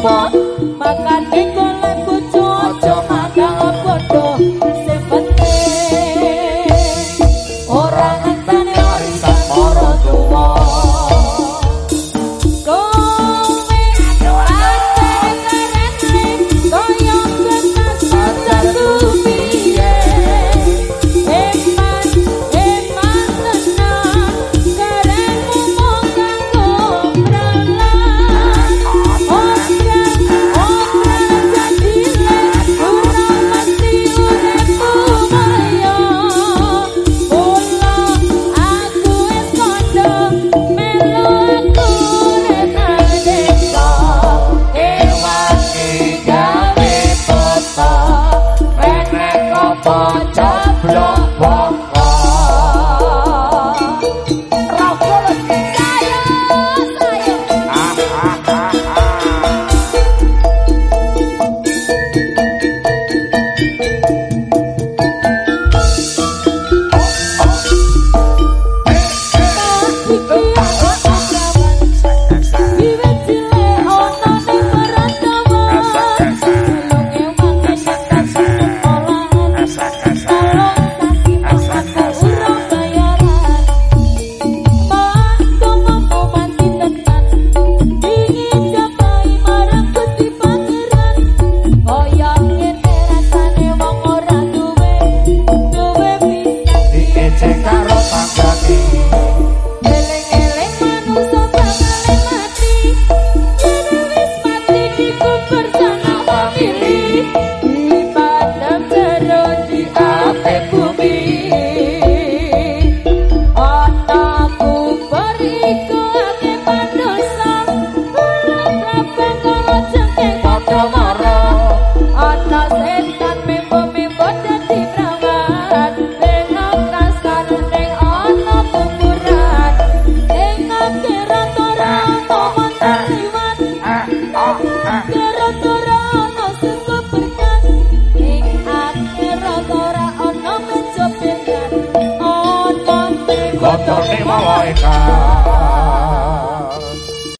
我